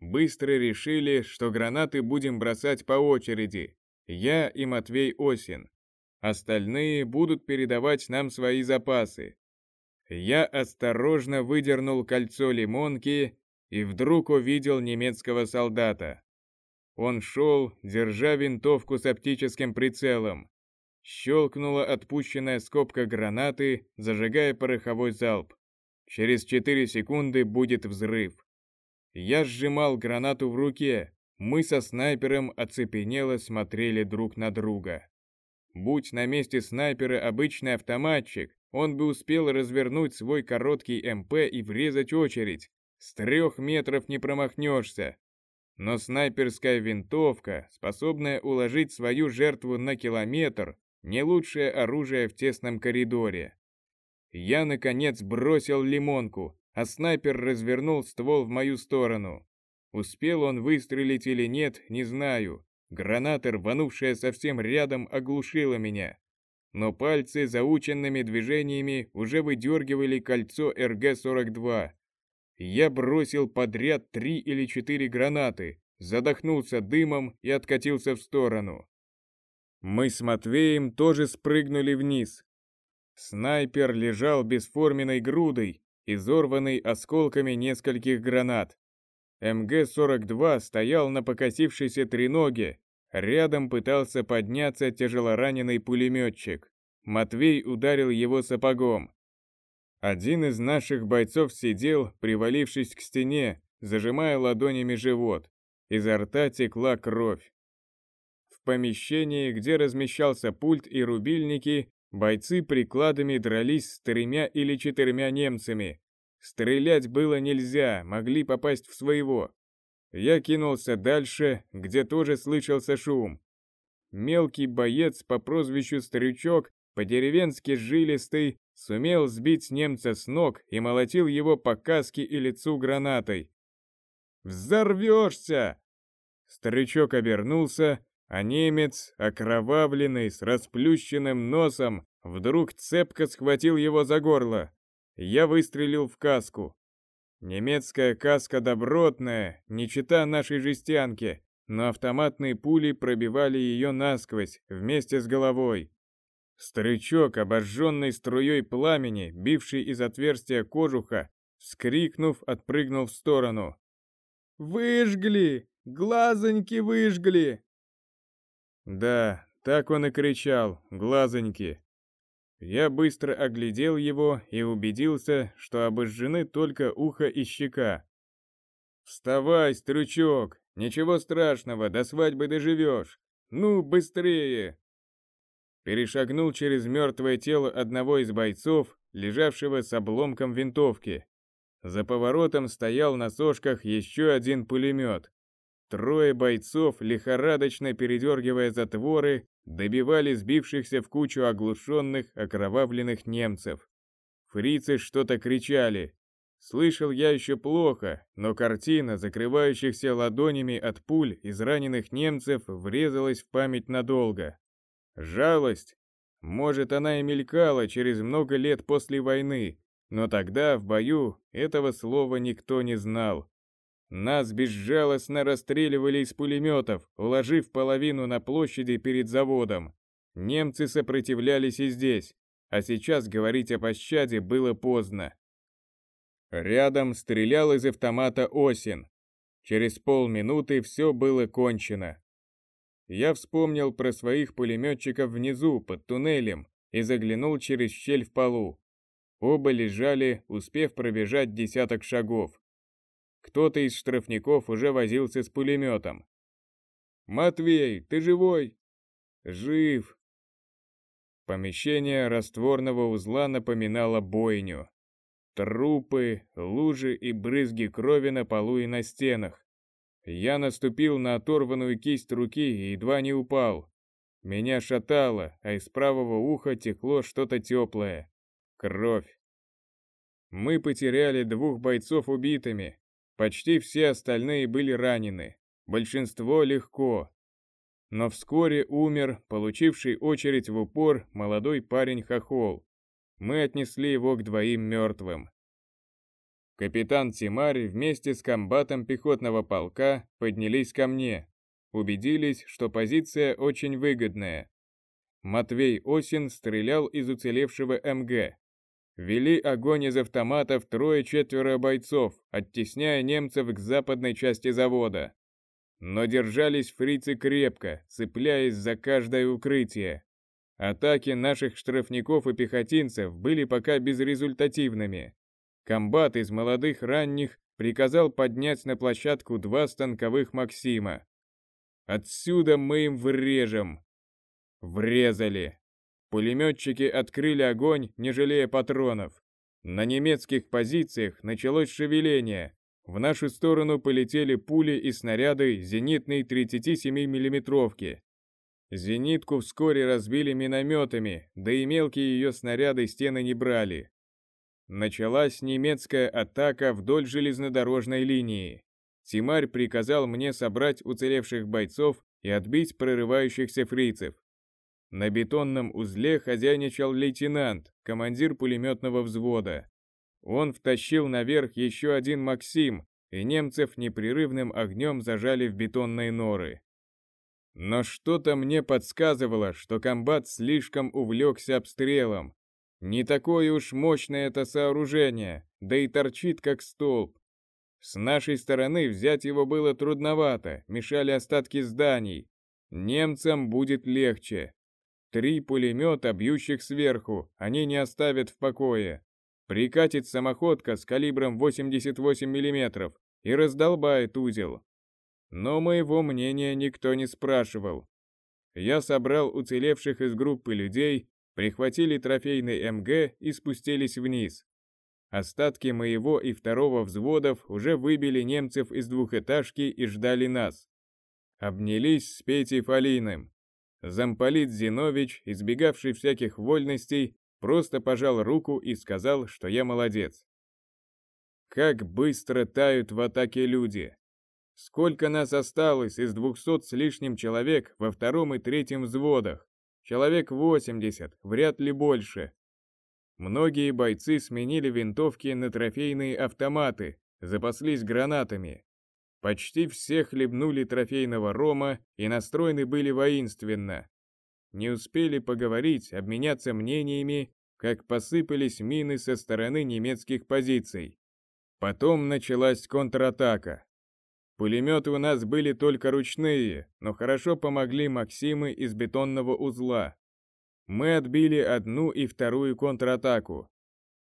A: Быстро решили, что гранаты будем бросать по очереди. Я и Матвей Осин. Остальные будут передавать нам свои запасы. Я осторожно выдернул кольцо лимонки и вдруг увидел немецкого солдата. Он шел, держа винтовку с оптическим прицелом. Щелкнула отпущенная скобка гранаты, зажигая пороховой залп. Через 4 секунды будет взрыв. Я сжимал гранату в руке, мы со снайпером оцепенело смотрели друг на друга. Будь на месте снайпера обычный автоматчик, он бы успел развернуть свой короткий МП и врезать очередь. С трех метров не промахнешься. Но снайперская винтовка, способная уложить свою жертву на километр, не лучшее оружие в тесном коридоре. Я, наконец, бросил лимонку, а снайпер развернул ствол в мою сторону. Успел он выстрелить или нет, не знаю. Граната, рванувшая совсем рядом, оглушила меня. но пальцы заученными движениями уже выдергивали кольцо РГ-42. Я бросил подряд три или четыре гранаты, задохнулся дымом и откатился в сторону. Мы с Матвеем тоже спрыгнули вниз. Снайпер лежал бесформенной грудой, изорванный осколками нескольких гранат. МГ-42 стоял на покосившейся треноге, рядом пытался подняться тяжелораненый пулеметчик. Матвей ударил его сапогом. Один из наших бойцов сидел, привалившись к стене, зажимая ладонями живот. Изо рта текла кровь. В помещении, где размещался пульт и рубильники, бойцы прикладами дрались с тремя или четырьмя немцами. Стрелять было нельзя, могли попасть в своего. Я кинулся дальше, где тоже слышался шум. Мелкий боец по прозвищу Старючок, по-деревенски жилистый, сумел сбить немца с ног и молотил его по каске и лицу гранатой. «Взорвешься!» Старичок обернулся, а немец, окровавленный, с расплющенным носом, вдруг цепко схватил его за горло. Я выстрелил в каску. Немецкая каска добротная, не чита нашей жестянки, но автоматные пули пробивали ее насквозь, вместе с головой. Старичок, обожженный струей пламени, бивший из отверстия кожуха, скрикнув, отпрыгнул в сторону. Выжгли! Глазоньки выжгли!» Да, так он и кричал, глазоньки. Я быстро оглядел его и убедился, что обожжены только ухо и щека. «Вставай, стручок! Ничего страшного, до свадьбы доживешь! Ну, быстрее!» Перешагнул через мертвое тело одного из бойцов, лежавшего с обломком винтовки. За поворотом стоял на сошках еще один пулемет. Трое бойцов, лихорадочно передергивая затворы, добивали сбившихся в кучу оглушенных, окровавленных немцев. Фрицы что-то кричали. Слышал я еще плохо, но картина, закрывающихся ладонями от пуль израненных немцев, врезалась в память надолго. Жалость? Может, она и мелькала через много лет после войны, но тогда, в бою, этого слова никто не знал. Нас безжалостно расстреливали из пулеметов, уложив половину на площади перед заводом. Немцы сопротивлялись и здесь, а сейчас говорить о пощаде было поздно. Рядом стрелял из автомата Осин. Через полминуты все было кончено. Я вспомнил про своих пулеметчиков внизу, под туннелем, и заглянул через щель в полу. Оба лежали, успев пробежать десяток шагов. Кто-то из штрафников уже возился с пулеметом. «Матвей, ты живой?» «Жив». Помещение растворного узла напоминало бойню. Трупы, лужи и брызги крови на полу и на стенах. Я наступил на оторванную кисть руки и едва не упал. Меня шатало, а из правого уха текло что-то теплое. Кровь. Мы потеряли двух бойцов убитыми. Почти все остальные были ранены. Большинство легко. Но вскоре умер, получивший очередь в упор, молодой парень-хохол. Мы отнесли его к двоим мертвым. Капитан Тимарь вместе с комбатом пехотного полка поднялись ко мне. Убедились, что позиция очень выгодная. Матвей Осин стрелял из уцелевшего МГ. Вели огонь из автоматов трое-четверо бойцов, оттесняя немцев к западной части завода. Но держались фрицы крепко, цепляясь за каждое укрытие. Атаки наших штрафников и пехотинцев были пока безрезультативными. Комбат из молодых ранних приказал поднять на площадку два станковых «Максима». Отсюда мы им врежем. Врезали. Пулеметчики открыли огонь, не жалея патронов. На немецких позициях началось шевеление. В нашу сторону полетели пули и снаряды зенитной 37 миллиметровки. Зенитку вскоре разбили минометами, да и мелкие ее снаряды стены не брали. Началась немецкая атака вдоль железнодорожной линии. Тимарь приказал мне собрать уцелевших бойцов и отбить прорывающихся фрицев. На бетонном узле хозяйничал лейтенант, командир пулеметного взвода. Он втащил наверх еще один «Максим», и немцев непрерывным огнем зажали в бетонные норы. Но что-то мне подсказывало, что комбат слишком увлекся обстрелом. Не такое уж мощное это сооружение, да и торчит как столб. С нашей стороны взять его было трудновато, мешали остатки зданий. Немцам будет легче. Три пулемета, бьющих сверху, они не оставят в покое. Прикатит самоходка с калибром 88 мм и раздолбает узел. Но моего мнения никто не спрашивал. Я собрал уцелевших из группы людей, прихватили трофейный МГ и спустились вниз. Остатки моего и второго взводов уже выбили немцев из двухэтажки и ждали нас. Обнялись с Петей Фалиным. Замполит Зинович, избегавший всяких вольностей, просто пожал руку и сказал, что я молодец. Как быстро тают в атаке люди. Сколько нас осталось из двухсот с лишним человек во втором и третьем взводах? Человек 80, вряд ли больше. Многие бойцы сменили винтовки на трофейные автоматы, запаслись гранатами. Почти все хлебнули трофейного рома и настроены были воинственно. Не успели поговорить, обменяться мнениями, как посыпались мины со стороны немецких позиций. Потом началась контратака. Пулеметы у нас были только ручные, но хорошо помогли Максимы из бетонного узла. Мы отбили одну и вторую контратаку.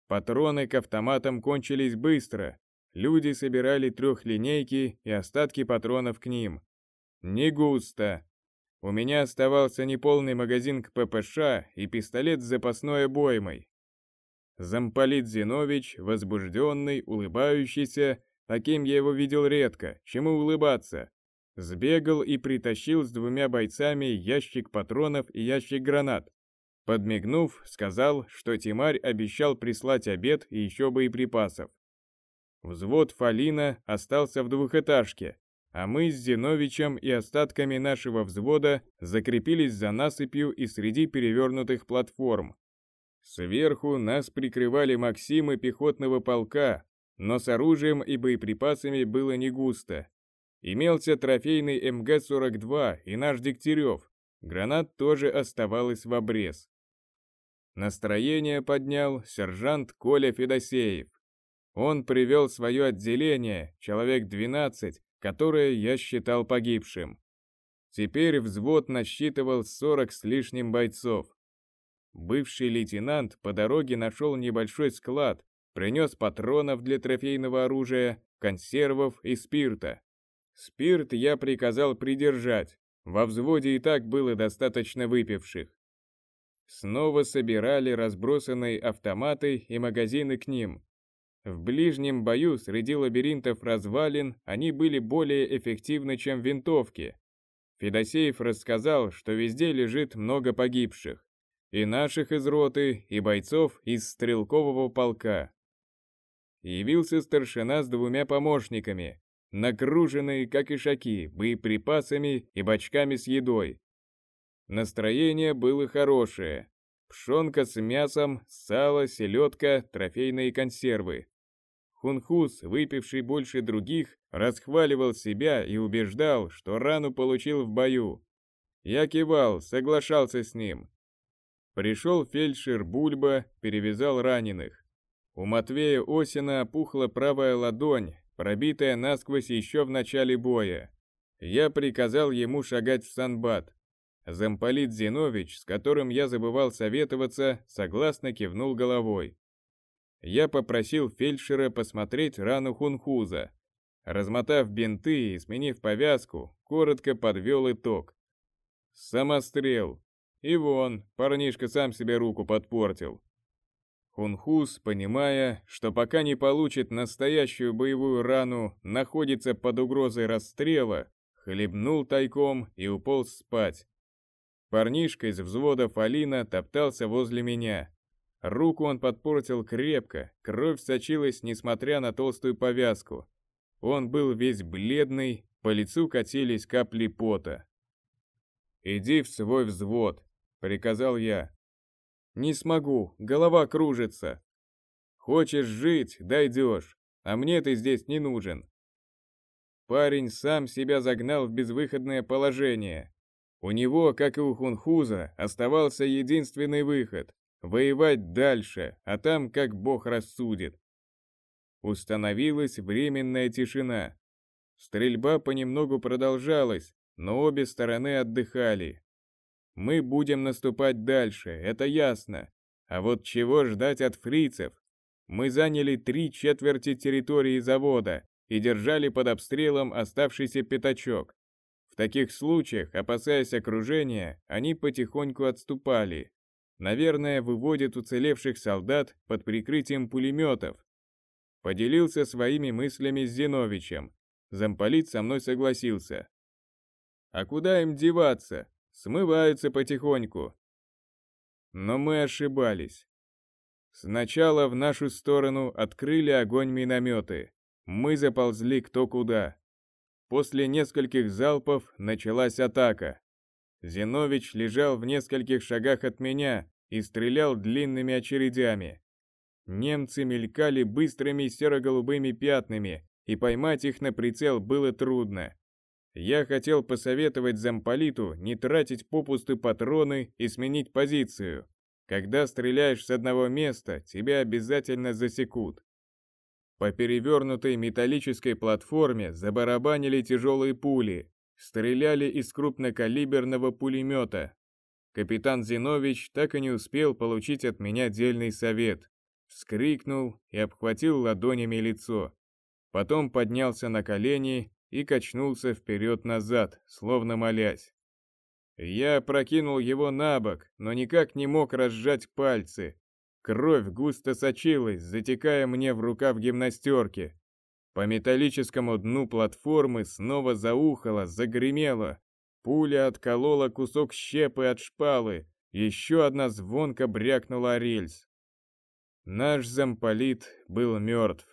A: Патроны к автоматам кончились быстро. Люди собирали трехлинейки и остатки патронов к ним. Не густо. У меня оставался неполный магазин к ППШ и пистолет с запасной обоймой. Замполит Зинович, возбужденный, улыбающийся, Таким я его видел редко, чему улыбаться. Сбегал и притащил с двумя бойцами ящик патронов и ящик гранат. Подмигнув, сказал, что Тимарь обещал прислать обед и еще боеприпасов. Взвод Фалина остался в двухэтажке, а мы с Зиновичем и остатками нашего взвода закрепились за насыпью и среди перевернутых платформ. Сверху нас прикрывали Максимы пехотного полка, но с оружием и боеприпасами было не густо. Имелся трофейный МГ-42 и наш Дегтярев, гранат тоже оставалось в обрез. Настроение поднял сержант Коля Федосеев. Он привел свое отделение, человек 12, которое я считал погибшим. Теперь взвод насчитывал 40 с лишним бойцов. Бывший лейтенант по дороге нашел небольшой склад, Принес патронов для трофейного оружия, консервов и спирта. Спирт я приказал придержать, во взводе и так было достаточно выпивших. Снова собирали разбросанные автоматы и магазины к ним. В ближнем бою среди лабиринтов развалин они были более эффективны, чем винтовки. Федосеев рассказал, что везде лежит много погибших. И наших из роты, и бойцов из стрелкового полка явился старшина с двумя помощниками, нагруженные, как ишаки, боеприпасами и бочками с едой. Настроение было хорошее. Пшенка с мясом, сало, селедка, трофейные консервы. Хунхус, выпивший больше других, расхваливал себя и убеждал, что рану получил в бою. Я кивал, соглашался с ним. Пришел фельдшер Бульба, перевязал раненых. У Матвея Осина опухла правая ладонь, пробитая насквозь еще в начале боя. Я приказал ему шагать в Санбат. Замполит Зинович, с которым я забывал советоваться, согласно кивнул головой. Я попросил фельдшера посмотреть рану Хунхуза. Размотав бинты и сменив повязку, коротко подвел итог. Самострел. И вон, парнишка сам себе руку подпортил. Хунхус, понимая, что пока не получит настоящую боевую рану, находится под угрозой расстрела, хлебнул тайком и уполз спать. Парнишка из взвода Фалина топтался возле меня. Руку он подпортил крепко, кровь сочилась, несмотря на толстую повязку. Он был весь бледный, по лицу катились капли пота. «Иди в свой взвод», — приказал я. «Не смогу, голова кружится. Хочешь жить, дойдешь, а мне ты здесь не нужен». Парень сам себя загнал в безвыходное положение. У него, как и у Хунхуза, оставался единственный выход – воевать дальше, а там как бог рассудит. Установилась временная тишина. Стрельба понемногу продолжалась, но обе стороны отдыхали. Мы будем наступать дальше, это ясно. А вот чего ждать от фрицев? Мы заняли три четверти территории завода и держали под обстрелом оставшийся пятачок. В таких случаях, опасаясь окружения, они потихоньку отступали. Наверное, выводят уцелевших солдат под прикрытием пулеметов. Поделился своими мыслями с Зиновичем. Замполит со мной согласился. А куда им деваться? Смываются потихоньку. Но мы ошибались. Сначала в нашу сторону открыли огонь минометы. Мы заползли кто куда. После нескольких залпов началась атака. Зинович лежал в нескольких шагах от меня и стрелял длинными очередями. Немцы мелькали быстрыми серо-голубыми пятнами, и поймать их на прицел было трудно. Я хотел посоветовать замполиту не тратить попусту патроны и сменить позицию. Когда стреляешь с одного места, тебя обязательно засекут. По перевернутой металлической платформе забарабанили тяжелые пули, стреляли из крупнокалиберного пулемета. Капитан Зинович так и не успел получить от меня дельный совет. Вскрикнул и обхватил ладонями лицо. Потом поднялся на колени и качнулся вперед-назад, словно молясь. Я прокинул его на бок, но никак не мог разжать пальцы, Кровь густо сочилась, затекая мне в рукав гимнастерки. По металлическому дну платформы снова заухало, загремело. Пуля отколола кусок щепы от шпалы, еще одна звонко брякнула о рельс. Наш замполит был мертв.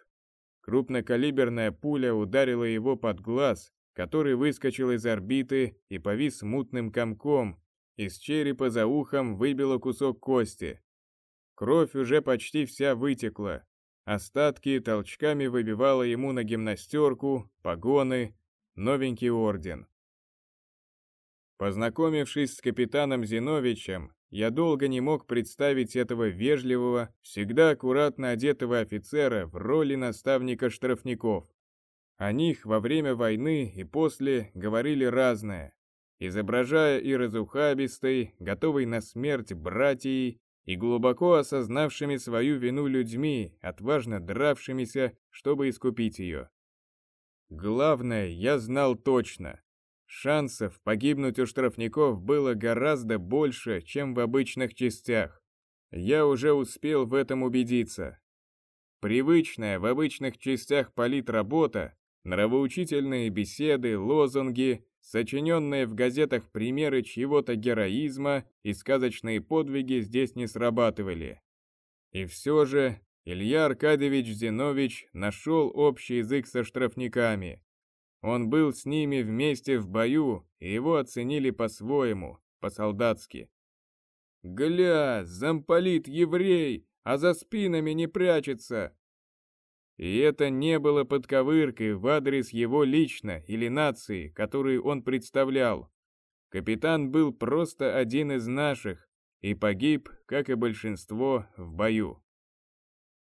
A: Крупнокалиберная пуля ударила его под глаз, который выскочил из орбиты и повис мутным комком. Из черепа за ухом выбило кусок кости. Кровь уже почти вся вытекла. Остатки толчками выбивала ему на гимнастерку, погоны, новенький орден. Познакомившись с капитаном Зиновичем, я долго не мог представить этого вежливого, всегда аккуратно одетого офицера в роли наставника штрафников. О них во время войны и после говорили разное, изображая и разухабистой, готовой на смерть братьей, и глубоко осознавшими свою вину людьми, отважно дравшимися, чтобы искупить ее. Главное, я знал точно. Шансов погибнуть у штрафников было гораздо больше, чем в обычных частях. Я уже успел в этом убедиться. Привычная в обычных частях политработа, нравоучительные беседы, лозунги, Сочиненные в газетах примеры чьего-то героизма и сказочные подвиги здесь не срабатывали. И все же Илья Аркадьевич Зинович нашел общий язык со штрафниками. Он был с ними вместе в бою, и его оценили по-своему, по-солдатски. «Гля, замполит еврей, а за спинами не прячется!» И это не было подковыркой в адрес его лично или нации, которую он представлял. Капитан был просто один из наших и погиб, как и большинство, в бою.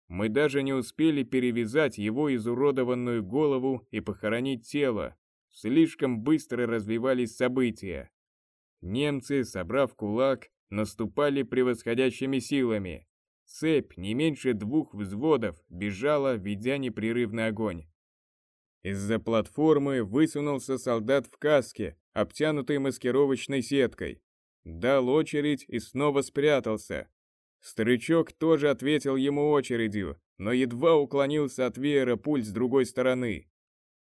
A: Мы даже не успели перевязать его изуродованную голову и похоронить тело. Слишком быстро развивались события. Немцы, собрав кулак, наступали превосходящими силами. Цепь не меньше двух взводов бежала, ведя непрерывный огонь. Из-за платформы высунулся солдат в каске, обтянутый маскировочной сеткой. Дал очередь и снова спрятался. Старичок тоже ответил ему очередью, но едва уклонился от веера пуль с другой стороны.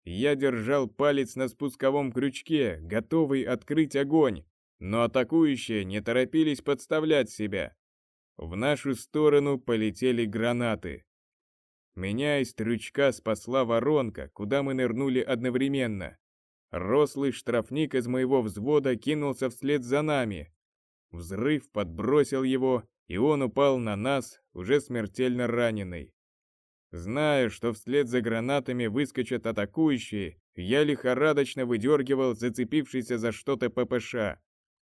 A: Я держал палец на спусковом крючке, готовый открыть огонь, но атакующие не торопились подставлять себя. В нашу сторону полетели гранаты. Меня из трючка спасла воронка, куда мы нырнули одновременно. Рослый штрафник из моего взвода кинулся вслед за нами. Взрыв подбросил его, и он упал на нас, уже смертельно раненый. Зная, что вслед за гранатами выскочат атакующие, я лихорадочно выдергивал зацепившийся за что-то ППШ.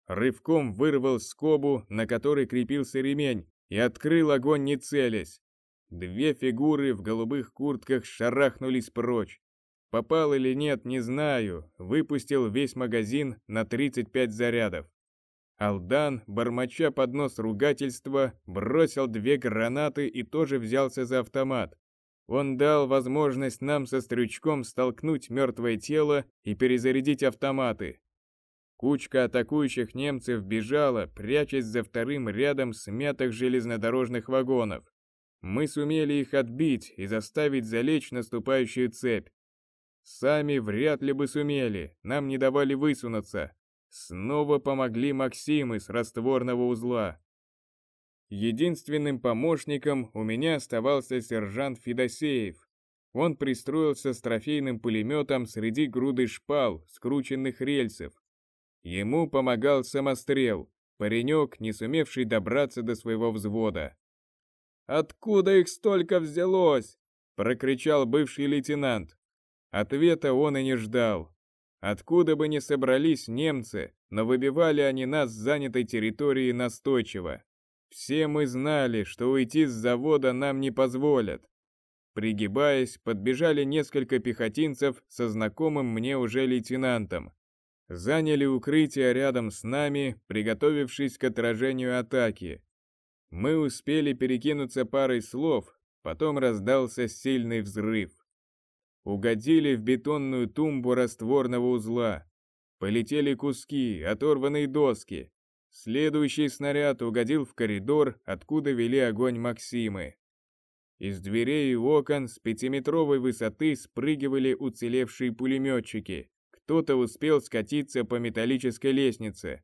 A: Рывком вырвал скобу, на которой крепился ремень, и открыл огонь не целясь. Две фигуры в голубых куртках шарахнулись прочь. Попал или нет, не знаю, выпустил весь магазин на 35 зарядов. Алдан, бормоча под нос ругательства, бросил две гранаты и тоже взялся за автомат. Он дал возможность нам со стрючком столкнуть мертвое тело и перезарядить автоматы. Кучка атакующих немцев бежала, прячась за вторым рядом смятых железнодорожных вагонов. Мы сумели их отбить и заставить залечь наступающую цепь. Сами вряд ли бы сумели, нам не давали высунуться. Снова помогли Максимы с растворного узла. Единственным помощником у меня оставался сержант Федосеев. Он пристроился с трофейным пулеметом среди груды шпал, скрученных рельсов. Ему помогал самострел, паренек, не сумевший добраться до своего взвода. «Откуда их столько взялось?» – прокричал бывший лейтенант. Ответа он и не ждал. Откуда бы ни собрались немцы, но выбивали они нас с занятой территории настойчиво. Все мы знали, что уйти с завода нам не позволят. Пригибаясь, подбежали несколько пехотинцев со знакомым мне уже лейтенантом. Заняли укрытие рядом с нами, приготовившись к отражению атаки. Мы успели перекинуться парой слов, потом раздался сильный взрыв. Угодили в бетонную тумбу растворного узла. Полетели куски, оторванные доски, Следующий снаряд угодил в коридор, откуда вели огонь Максимы. Из дверей и окон с пятиметровой высоты спрыгивали уцелевшие пулеметчики. Кто-то успел скатиться по металлической лестнице.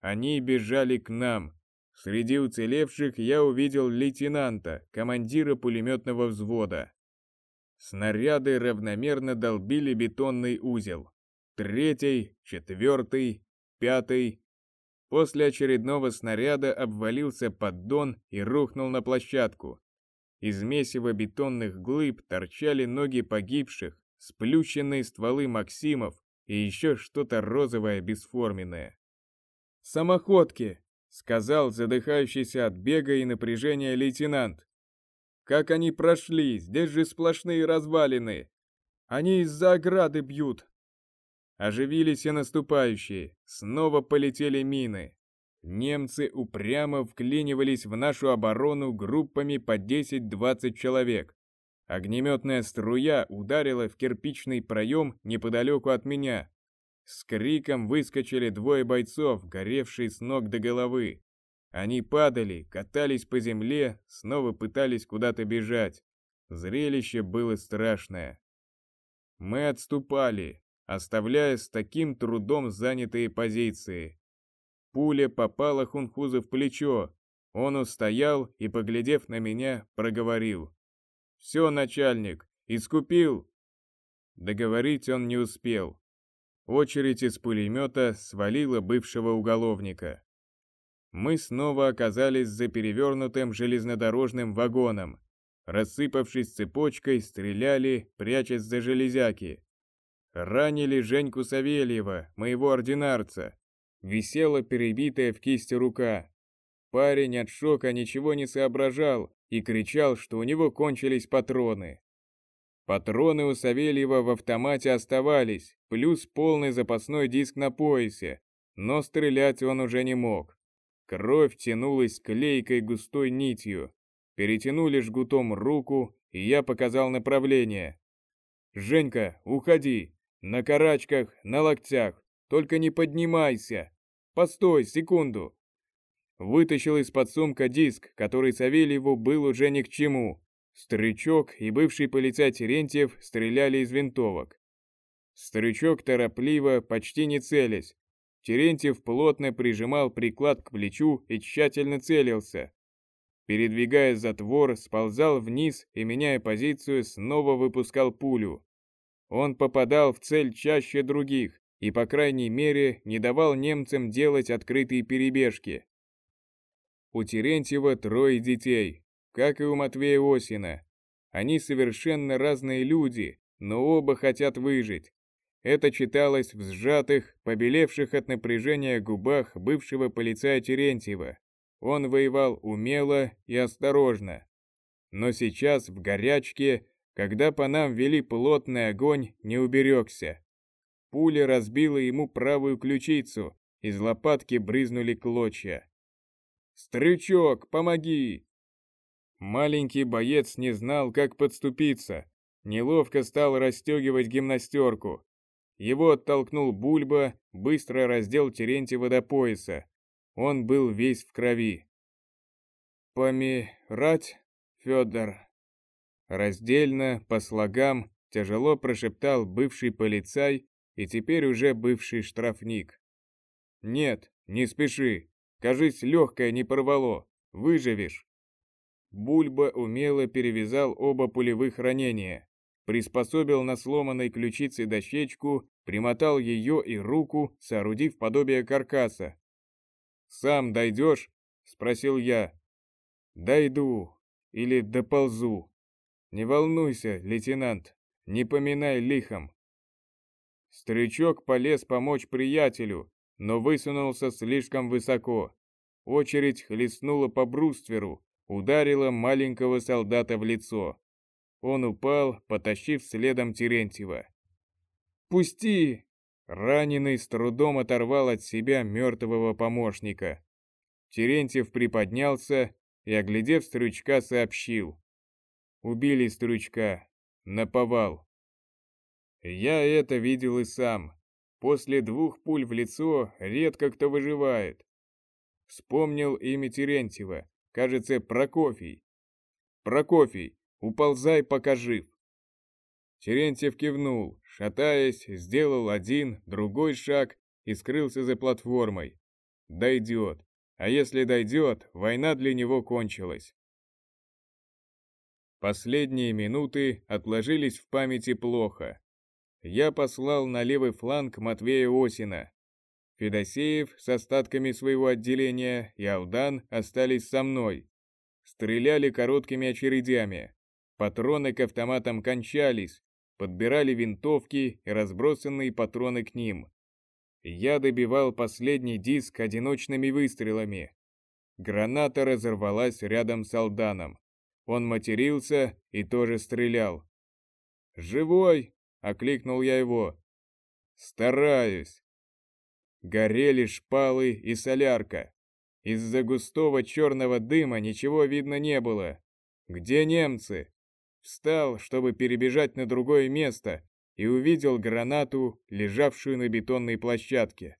A: Они бежали к нам. Среди уцелевших я увидел лейтенанта, командира пулеметного взвода. Снаряды равномерно долбили бетонный узел. Третий, четвертый, пятый, После очередного снаряда обвалился поддон и рухнул на площадку. Из месива бетонных глыб торчали ноги погибших, сплющенные стволы Максимов и еще что-то розовое бесформенное. «Самоходки!» — сказал задыхающийся от бега и напряжения лейтенант. «Как они прошли? Здесь же сплошные развалины! Они из-за ограды бьют, Оживились и наступающие, снова полетели мины. Немцы упрямо вклинивались в нашу оборону группами по 10-20 человек. Огнеметная струя ударила в кирпичный проем неподалеку от меня. С криком выскочили двое бойцов, горевшие с ног до головы. Они падали, катались по земле, снова пытались куда-то бежать. Зрелище было страшное. Мы отступали, оставляя с таким трудом занятые позиции. Пуля попала Хунхузу в плечо. Он устоял и, поглядев на меня, проговорил. «Все, начальник, искупил!» Договорить он не успел. Очередь из пулемета свалила бывшего уголовника. Мы снова оказались за перевернутым железнодорожным вагоном. Рассыпавшись цепочкой, стреляли, прячась за железяки. Ранили Женьку Савельева, моего ординарца. Висела перебитая в кисти рука. Парень от шока ничего не соображал и кричал, что у него кончились патроны. Патроны у Савельева в автомате оставались, плюс полный запасной диск на поясе, но стрелять он уже не мог. Кровь тянулась клейкой густой нитью. Перетянули жгутом руку, и я показал направление. «Женька, уходи, на карачках, на локтях. Только не поднимайся. Постой, секунду. Вытащил из-под сумка диск, который Савельеву был уже ни к чему. Стрычок и бывший полицай Терентьев стреляли из винтовок. Стрычок торопливо, почти не целясь. Терентьев плотно прижимал приклад к плечу и тщательно целился. Передвигая затвор, сползал вниз и, меняя позицию, снова выпускал пулю. Он попадал в цель чаще других, и, по крайней мере, не давал немцам делать открытые перебежки. У Терентьева трое детей, как и у Матвея Осина. Они совершенно разные люди, но оба хотят выжить. Это читалось в сжатых, побелевших от напряжения губах бывшего полицая Терентьева. Он воевал умело и осторожно. Но сейчас, в горячке, когда по нам вели плотный огонь, не уберегся. Пуля разбила ему правую ключицу, из лопатки брызнули клочья. «Стрючок, помоги!» Маленький боец не знал, как подступиться. Неловко стал расстегивать гимнастерку. Его оттолкнул Бульба, быстро раздел Терентьева до пояса. Он был весь в крови. «Помирать, Федор?» Раздельно, по слогам, тяжело прошептал бывший полицай и теперь уже бывший штрафник. «Нет, не спеши, Кажись, легкое не порвало. Выживешь. Бульба умело перевязал оба пулевых ранения, приспособил на сломанной ключице дощечку, примотал ее и руку, соорудив подобие каркаса. «Сам дойдешь?» — спросил я. «Дойду. Или доползу. Не волнуйся, лейтенант, не поминай лихом». Стрючок полез помочь приятелю, но высунулся слишком высоко. Очередь хлестнула по брустверу, ударила маленького солдата в лицо. Он упал, потащив следом Терентьева. «Пусти!» Раненый с трудом оторвал от себя мертвого помощника. Терентьев приподнялся и, оглядев Стрючка, сообщил. «Убили Стрючка. Наповал». Я это видел и сам. После двух пуль в лицо редко кто выживает. Вспомнил имя Терентьева, кажется, Прокофий. Прокофий, уползай, пока жив. Терентьев кивнул, шатаясь, сделал один, другой шаг и скрылся за платформой. Дойдет. А если дойдет, война для него кончилась. Последние минуты отложились в памяти плохо я послал на левый фланг Матвея Осина. Федосеев с остатками своего отделения и Алдан остались со мной. Стреляли короткими очередями. Патроны к автоматам кончались, подбирали винтовки и разбросанные патроны к ним. Я добивал последний диск одиночными выстрелами. Граната разорвалась рядом с Алданом. Он матерился и тоже стрелял. «Живой!» — окликнул я его. «Стараюсь». Горели шпалы и солярка. Из-за густого черного дыма ничего видно не было. Где немцы? Встал, чтобы перебежать на другое место, и увидел гранату, лежавшую на бетонной площадке.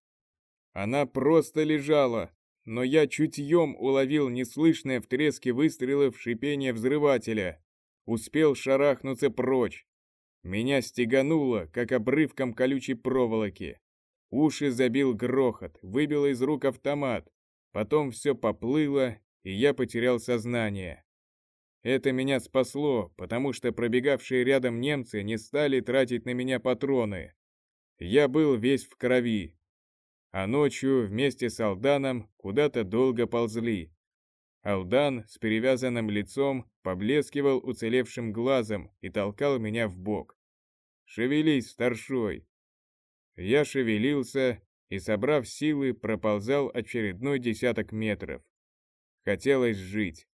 A: Она просто лежала, но я чутьем уловил неслышное в треске выстрелов шипение взрывателя. Успел шарахнуться прочь. Меня стегануло, как обрывком колючей проволоки. Уши забил грохот, выбило из рук автомат. Потом все поплыло, и я потерял сознание. Это меня спасло, потому что пробегавшие рядом немцы не стали тратить на меня патроны. Я был весь в крови. А ночью вместе с Алданом куда-то долго ползли. Алдан с перевязанным лицом поблескивал уцелевшим глазом и толкал меня в бок. «Шевелись, старшой!» Я шевелился и, собрав силы, проползал очередной десяток метров. Хотелось жить.